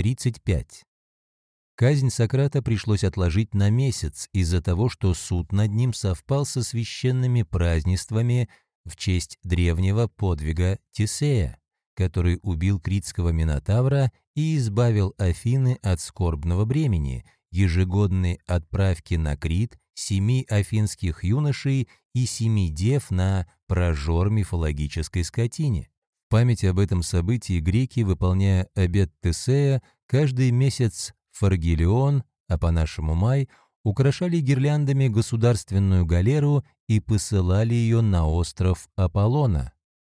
35. Казнь Сократа пришлось отложить на месяц из-за того, что суд над ним совпал со священными празднествами в честь древнего подвига Тисея, который убил критского Минотавра и избавил Афины от скорбного бремени, ежегодной отправки на Крит семи афинских юношей и семи дев на прожор мифологической скотине. В память об этом событии греки, выполняя обет Тесея, каждый месяц Фаргелион, а по-нашему май, украшали гирляндами государственную галеру и посылали ее на остров Аполлона,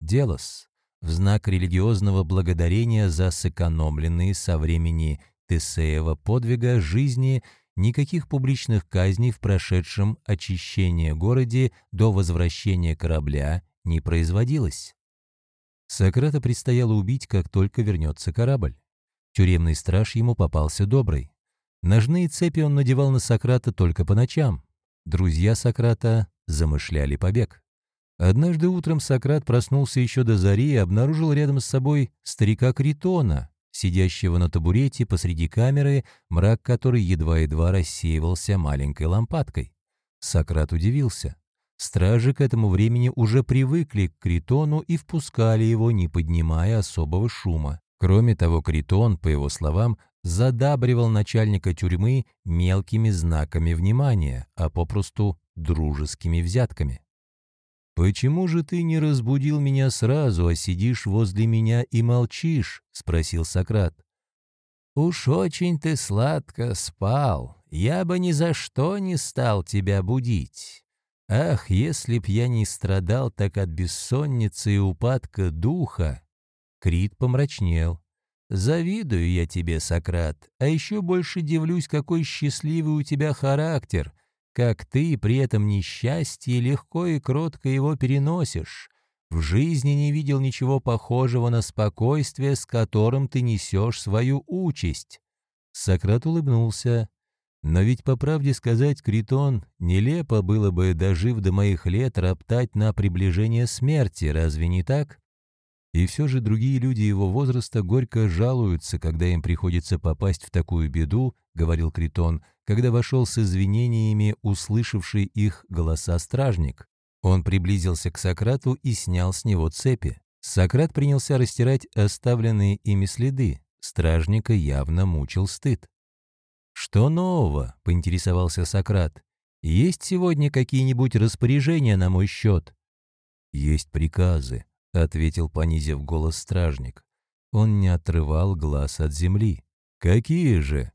Делос, в знак религиозного благодарения за сэкономленные со времени Тесеева подвига жизни никаких публичных казней в прошедшем очищение городе до возвращения корабля не производилось. Сократа предстояло убить, как только вернется корабль. Тюремный страж ему попался добрый. Ножные цепи он надевал на Сократа только по ночам. Друзья Сократа замышляли побег. Однажды утром Сократ проснулся еще до зари и обнаружил рядом с собой старика Критона, сидящего на табурете посреди камеры, мрак которой едва-едва рассеивался маленькой лампадкой. Сократ удивился. Стражи к этому времени уже привыкли к Критону и впускали его, не поднимая особого шума. Кроме того, Критон, по его словам, задабривал начальника тюрьмы мелкими знаками внимания, а попросту дружескими взятками. «Почему же ты не разбудил меня сразу, а сидишь возле меня и молчишь?» — спросил Сократ. «Уж очень ты сладко спал. Я бы ни за что не стал тебя будить. Ах, если б я не страдал так от бессонницы и упадка духа!» Крит помрачнел. «Завидую я тебе, Сократ, а еще больше дивлюсь, какой счастливый у тебя характер, как ты при этом несчастье легко и кротко его переносишь. В жизни не видел ничего похожего на спокойствие, с которым ты несешь свою участь». Сократ улыбнулся. «Но ведь, по правде сказать, Критон, нелепо было бы, дожив до моих лет, роптать на приближение смерти, разве не так?» И все же другие люди его возраста горько жалуются, когда им приходится попасть в такую беду, говорил Критон, когда вошел с извинениями услышавший их голоса стражник. Он приблизился к Сократу и снял с него цепи. Сократ принялся растирать оставленные ими следы. Стражника явно мучил стыд. «Что нового?» — поинтересовался Сократ. «Есть сегодня какие-нибудь распоряжения на мой счет?» «Есть приказы», — ответил, понизив голос стражник. Он не отрывал глаз от земли. «Какие же?»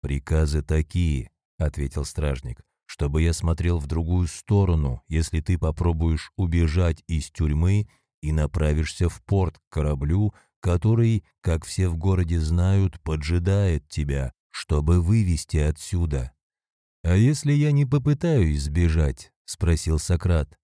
«Приказы такие», — ответил стражник, «чтобы я смотрел в другую сторону, если ты попробуешь убежать из тюрьмы и направишься в порт к кораблю, который, как все в городе знают, поджидает тебя, чтобы вывести отсюда». «А если я не попытаюсь сбежать?» — спросил Сократ.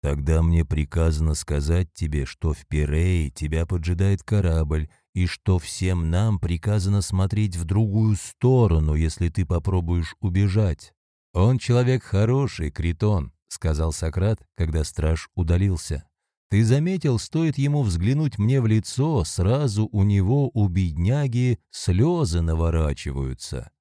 «Тогда мне приказано сказать тебе, что в Пирее тебя поджидает корабль, и что всем нам приказано смотреть в другую сторону, если ты попробуешь убежать. «Он человек хороший, Критон», — сказал Сократ, когда страж удалился. «Ты заметил, стоит ему взглянуть мне в лицо, сразу у него, у бедняги, слезы наворачиваются».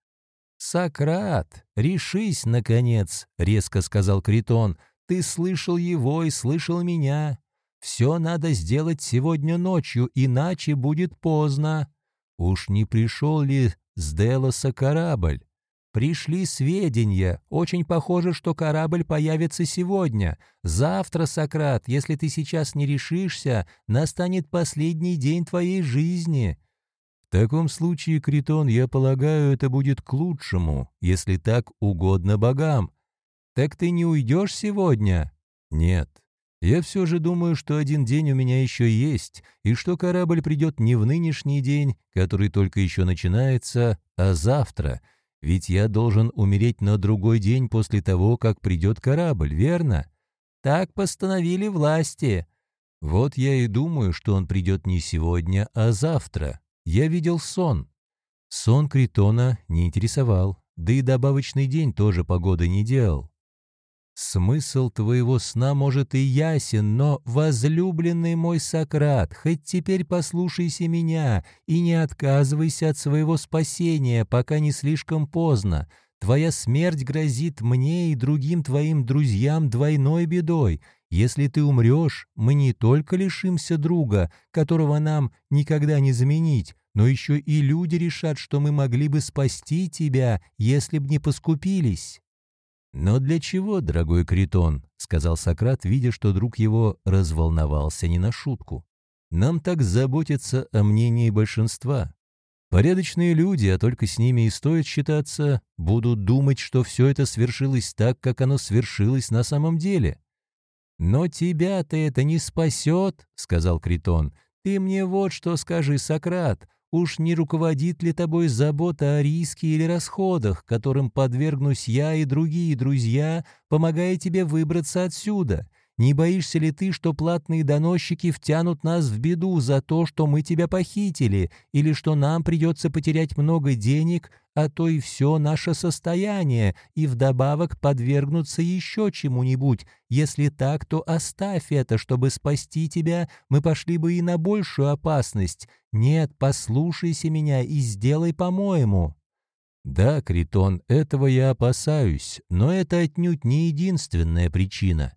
«Сократ, решись, наконец», — резко сказал Критон. «Ты слышал его и слышал меня. Все надо сделать сегодня ночью, иначе будет поздно. Уж не пришел ли с Делоса корабль? Пришли сведения. Очень похоже, что корабль появится сегодня. Завтра, Сократ, если ты сейчас не решишься, настанет последний день твоей жизни. В таком случае, Критон, я полагаю, это будет к лучшему, если так угодно богам. Так ты не уйдешь сегодня? Нет. Я все же думаю, что один день у меня еще есть, и что корабль придет не в нынешний день, который только еще начинается, а завтра, ведь я должен умереть на другой день после того, как придет корабль, верно? Так постановили власти. Вот я и думаю, что он придет не сегодня, а завтра. Я видел сон. Сон Критона не интересовал, да и добавочный день тоже погоды не делал. Смысл твоего сна может и ясен, но, возлюбленный мой Сократ, хоть теперь послушайся меня и не отказывайся от своего спасения, пока не слишком поздно. Твоя смерть грозит мне и другим твоим друзьям двойной бедой. Если ты умрешь, мы не только лишимся друга, которого нам никогда не заменить, но еще и люди решат, что мы могли бы спасти тебя, если б не поскупились». «Но для чего, дорогой Критон?» — сказал Сократ, видя, что друг его разволновался не на шутку. «Нам так заботиться о мнении большинства. Порядочные люди, а только с ними и стоит считаться, будут думать, что все это свершилось так, как оно свершилось на самом деле». «Но тебя-то это не спасет», — сказал Критон. «Ты мне вот что скажи, Сократ. Уж не руководит ли тобой забота о риске или расходах, которым подвергнусь я и другие друзья, помогая тебе выбраться отсюда? Не боишься ли ты, что платные доносчики втянут нас в беду за то, что мы тебя похитили, или что нам придется потерять много денег, а то и все наше состояние, и вдобавок подвергнуться еще чему-нибудь? Если так, то оставь это, чтобы спасти тебя, мы пошли бы и на большую опасность. Нет, послушайся меня и сделай по-моему». «Да, Критон, этого я опасаюсь, но это отнюдь не единственная причина».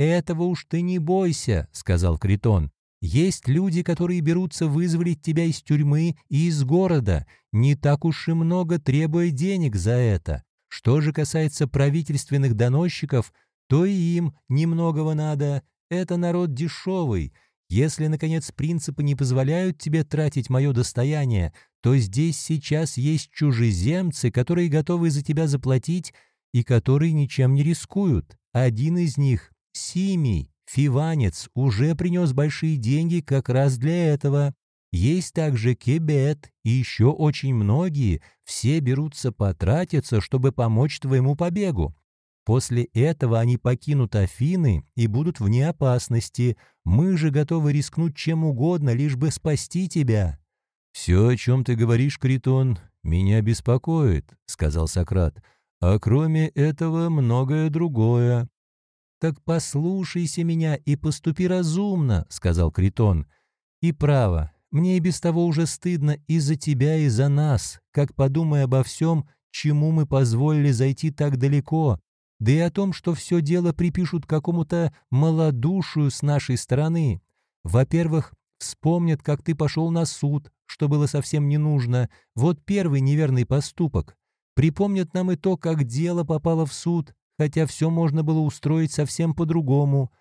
«Этого уж ты не бойся», — сказал Критон. «Есть люди, которые берутся вызволить тебя из тюрьмы и из города, не так уж и много требуя денег за это. Что же касается правительственных доносчиков, то и им немногого надо. Это народ дешевый. Если, наконец, принципы не позволяют тебе тратить мое достояние, то здесь сейчас есть чужеземцы, которые готовы за тебя заплатить и которые ничем не рискуют. Один из них Симий, фиванец, уже принес большие деньги как раз для этого. Есть также Кебет и еще очень многие, все берутся потратиться, чтобы помочь твоему побегу. После этого они покинут Афины и будут вне опасности. Мы же готовы рискнуть чем угодно, лишь бы спасти тебя». «Все, о чем ты говоришь, Критон, меня беспокоит», — сказал Сократ. «А кроме этого многое другое. «Так послушайся меня и поступи разумно», — сказал Критон. «И право, мне и без того уже стыдно и за тебя, и за нас, как подумай обо всем, чему мы позволили зайти так далеко, да и о том, что все дело припишут какому-то малодушию с нашей стороны. Во-первых, вспомнят, как ты пошел на суд, что было совсем не нужно. Вот первый неверный поступок. Припомнят нам и то, как дело попало в суд, хотя все можно было устроить совсем по-другому.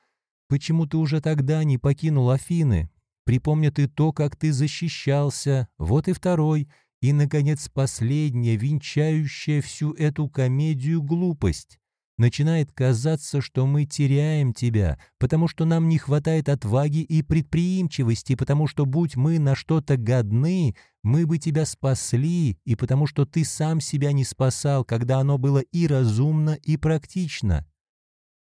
Почему ты уже тогда не покинул Афины? Припомнят и то, как ты защищался, вот и второй, и, наконец, последняя, венчающая всю эту комедию глупость. Начинает казаться, что мы теряем тебя, потому что нам не хватает отваги и предприимчивости, потому что, будь мы на что-то годны, мы бы тебя спасли, и потому что ты сам себя не спасал, когда оно было и разумно, и практично».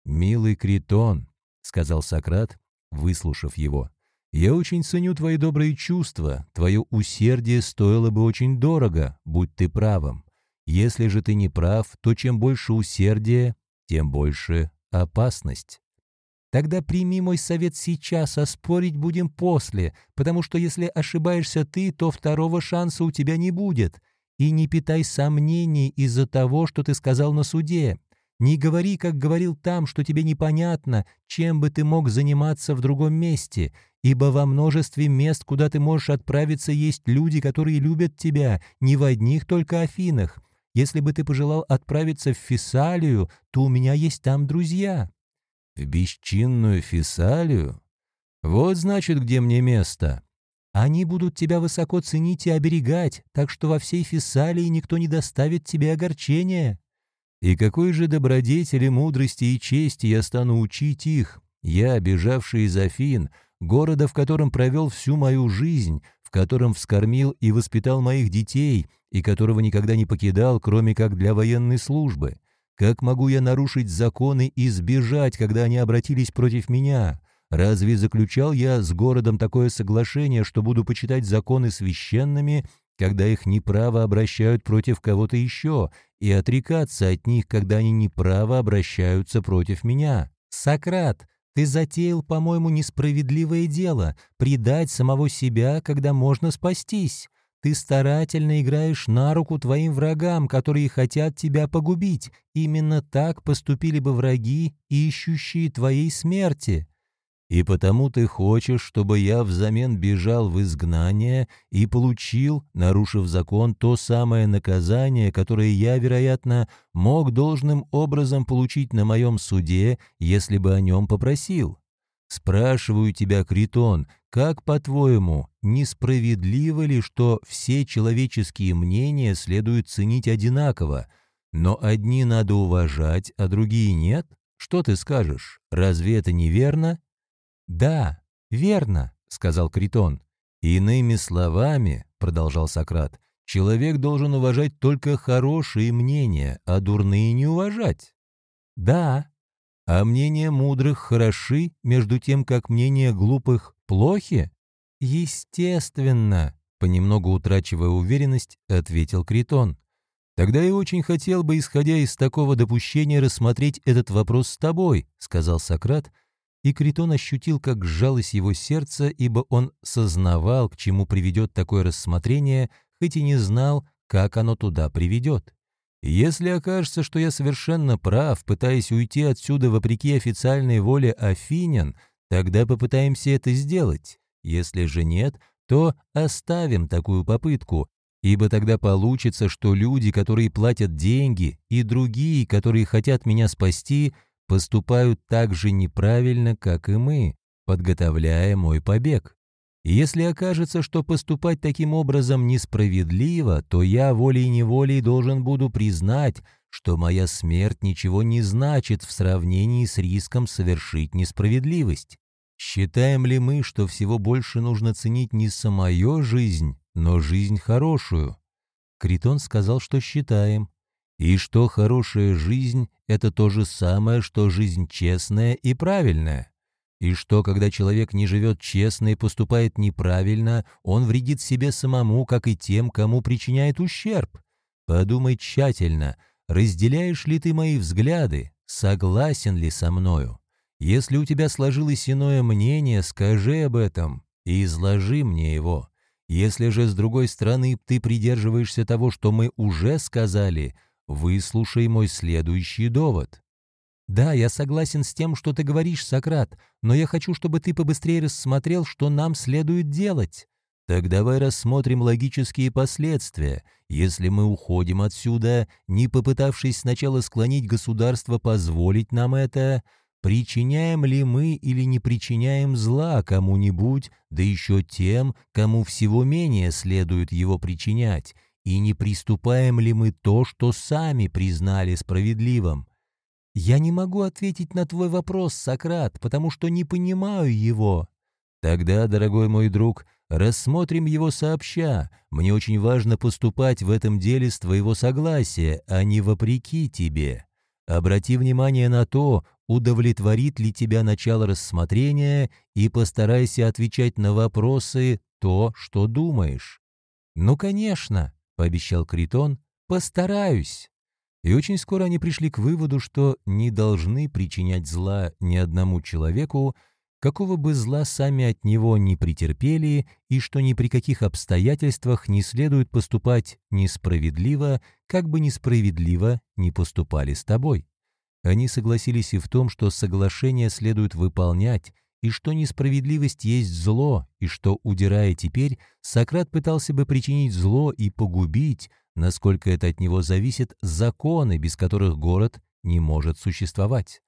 «Милый Критон», — сказал Сократ, выслушав его, — «я очень ценю твои добрые чувства, твое усердие стоило бы очень дорого, будь ты правым. Если же ты не прав, то чем больше усердия, тем больше опасность. Тогда прими мой совет сейчас, а спорить будем после, потому что если ошибаешься ты, то второго шанса у тебя не будет. И не питай сомнений из-за того, что ты сказал на суде. Не говори, как говорил там, что тебе непонятно, чем бы ты мог заниматься в другом месте, ибо во множестве мест, куда ты можешь отправиться, есть люди, которые любят тебя, не в одних только Афинах, если бы ты пожелал отправиться в Фессалию, то у меня есть там друзья». «В бесчинную Фессалию? Вот, значит, где мне место». «Они будут тебя высоко ценить и оберегать, так что во всей Фессалии никто не доставит тебе огорчения». «И какой же добродетели, мудрости и чести я стану учить их, я, бежавший из Афин, города, в котором провел всю мою жизнь, в котором вскормил и воспитал моих детей, и которого никогда не покидал, кроме как для военной службы? Как могу я нарушить законы и сбежать, когда они обратились против меня? Разве заключал я с городом такое соглашение, что буду почитать законы священными, когда их неправо обращают против кого-то еще, и отрекаться от них, когда они неправо обращаются против меня. Сократ, ты затеял, по-моему, несправедливое дело — предать самого себя, когда можно спастись. Ты старательно играешь на руку твоим врагам, которые хотят тебя погубить. Именно так поступили бы враги, ищущие твоей смерти. И потому ты хочешь, чтобы я взамен бежал в изгнание и получил, нарушив закон, то самое наказание, которое я, вероятно, мог должным образом получить на моем суде, если бы о нем попросил. Спрашиваю тебя, Критон, как, по-твоему, несправедливо ли, что все человеческие мнения следует ценить одинаково, но одни надо уважать, а другие нет? Что ты скажешь? Разве это неверно? «Да, верно», — сказал Критон. «Иными словами», — продолжал Сократ, «человек должен уважать только хорошие мнения, а дурные не уважать». «Да, а мнения мудрых хороши, между тем, как мнения глупых плохи?» «Естественно», — понемногу утрачивая уверенность, ответил Критон. «Тогда я очень хотел бы, исходя из такого допущения, рассмотреть этот вопрос с тобой», — сказал Сократ, — и Критон ощутил, как сжалось его сердце, ибо он сознавал, к чему приведет такое рассмотрение, хоть и не знал, как оно туда приведет. Если окажется, что я совершенно прав, пытаясь уйти отсюда вопреки официальной воле Афинян, тогда попытаемся это сделать. Если же нет, то оставим такую попытку, ибо тогда получится, что люди, которые платят деньги, и другие, которые хотят меня спасти – поступают так же неправильно, как и мы, подготовляя мой побег. Если окажется, что поступать таким образом несправедливо, то я волей-неволей должен буду признать, что моя смерть ничего не значит в сравнении с риском совершить несправедливость. Считаем ли мы, что всего больше нужно ценить не самую жизнь, но жизнь хорошую? Критон сказал, что считаем, и что хорошая жизнь — это то же самое, что жизнь честная и правильная. И что, когда человек не живет честно и поступает неправильно, он вредит себе самому, как и тем, кому причиняет ущерб. Подумай тщательно, разделяешь ли ты мои взгляды, согласен ли со мною. Если у тебя сложилось иное мнение, скажи об этом и изложи мне его. Если же, с другой стороны, ты придерживаешься того, что мы уже сказали — Выслушай мой следующий довод. Да, я согласен с тем, что ты говоришь, Сократ, но я хочу, чтобы ты побыстрее рассмотрел, что нам следует делать. Так давай рассмотрим логические последствия, если мы уходим отсюда, не попытавшись сначала склонить государство позволить нам это, причиняем ли мы или не причиняем зла кому-нибудь, да еще тем, кому всего менее следует его причинять, и не приступаем ли мы то, что сами признали справедливым? Я не могу ответить на твой вопрос, Сократ, потому что не понимаю его. Тогда, дорогой мой друг, рассмотрим его сообща. Мне очень важно поступать в этом деле с твоего согласия, а не вопреки тебе. Обрати внимание на то, удовлетворит ли тебя начало рассмотрения, и постарайся отвечать на вопросы то, что думаешь. Ну, конечно, пообещал Критон, постараюсь. И очень скоро они пришли к выводу, что не должны причинять зла ни одному человеку, какого бы зла сами от него не претерпели, и что ни при каких обстоятельствах не следует поступать несправедливо, как бы несправедливо не поступали с тобой. Они согласились и в том, что соглашение следует выполнять, и что несправедливость есть зло, и что, удирая теперь, Сократ пытался бы причинить зло и погубить, насколько это от него зависит, законы, без которых город не может существовать.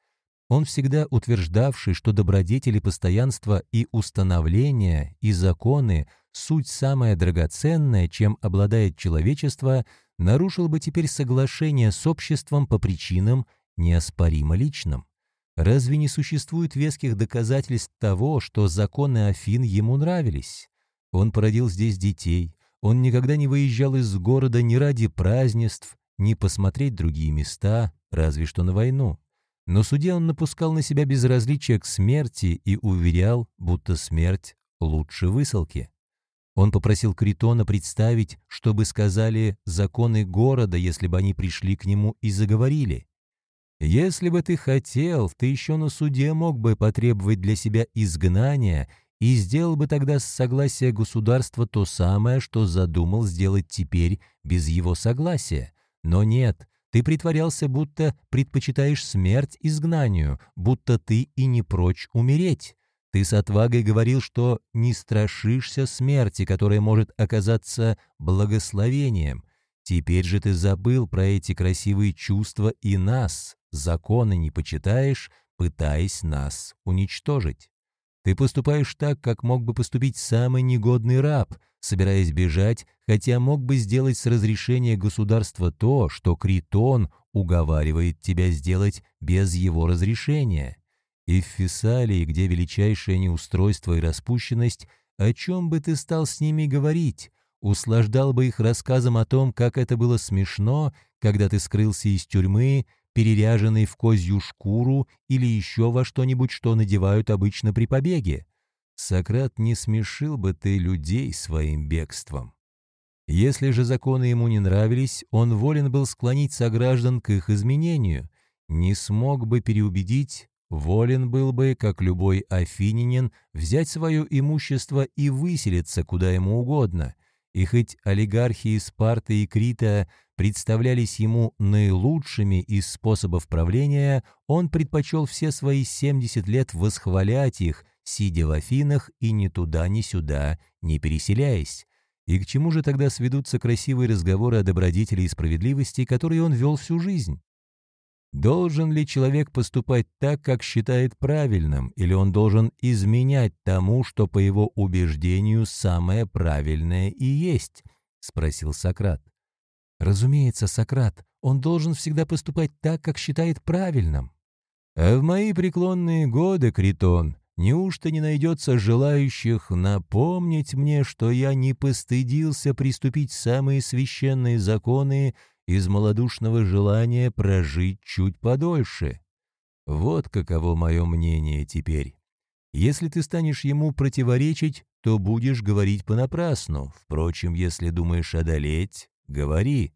Он всегда утверждавший, что добродетели постоянства и установления, и законы — суть самая драгоценная, чем обладает человечество, нарушил бы теперь соглашение с обществом по причинам неоспоримо личным. Разве не существует веских доказательств того, что законы Афин ему нравились? Он породил здесь детей, он никогда не выезжал из города ни ради празднеств, ни посмотреть другие места, разве что на войну. Но суде он напускал на себя безразличие к смерти и уверял, будто смерть лучше высылки. Он попросил Критона представить, что бы сказали законы города, если бы они пришли к нему и заговорили. «Если бы ты хотел, ты еще на суде мог бы потребовать для себя изгнания и сделал бы тогда с согласия государства то самое, что задумал сделать теперь без его согласия. Но нет, ты притворялся, будто предпочитаешь смерть изгнанию, будто ты и не прочь умереть. Ты с отвагой говорил, что не страшишься смерти, которая может оказаться благословением. Теперь же ты забыл про эти красивые чувства и нас, законы не почитаешь, пытаясь нас уничтожить. Ты поступаешь так, как мог бы поступить самый негодный раб, собираясь бежать, хотя мог бы сделать с разрешения государства то, что Критон уговаривает тебя сделать без его разрешения. И в Фессалии, где величайшее неустройство и распущенность, о чем бы ты стал с ними говорить? Услаждал бы их рассказом о том, как это было смешно, когда ты скрылся из тюрьмы, переряженный в козью шкуру или еще во что-нибудь, что надевают обычно при побеге. Сократ не смешил бы ты людей своим бегством. Если же законы ему не нравились, он волен был склонить сограждан к их изменению, не смог бы переубедить, волен был бы, как любой афининин, взять свое имущество и выселиться куда ему угодно, и хоть олигархии Спарты и Крита представлялись ему наилучшими из способов правления, он предпочел все свои 70 лет восхвалять их, сидя в Афинах и ни туда, ни сюда, не переселяясь. И к чему же тогда сведутся красивые разговоры о добродетели и справедливости, которые он вел всю жизнь? Должен ли человек поступать так, как считает правильным, или он должен изменять тому, что, по его убеждению, самое правильное и есть? — спросил Сократ. Разумеется, Сократ, он должен всегда поступать так, как считает правильным. А в мои преклонные годы, Критон, неужто не найдется желающих напомнить мне, что я не постыдился приступить самые священные законы из малодушного желания прожить чуть подольше? Вот каково мое мнение теперь. Если ты станешь ему противоречить, то будешь говорить понапрасну. Впрочем, если думаешь одолеть, Говори».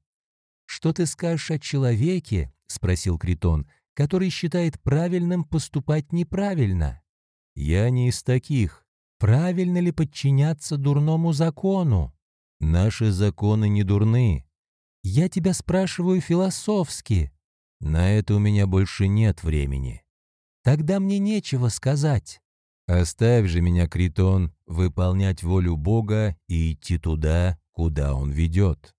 «Что ты скажешь о человеке?» — спросил Критон, «который считает правильным поступать неправильно». «Я не из таких. Правильно ли подчиняться дурному закону?» «Наши законы не дурны». «Я тебя спрашиваю философски». «На это у меня больше нет времени». «Тогда мне нечего сказать». «Оставь же меня, Критон, выполнять волю Бога и идти туда, куда Он ведет».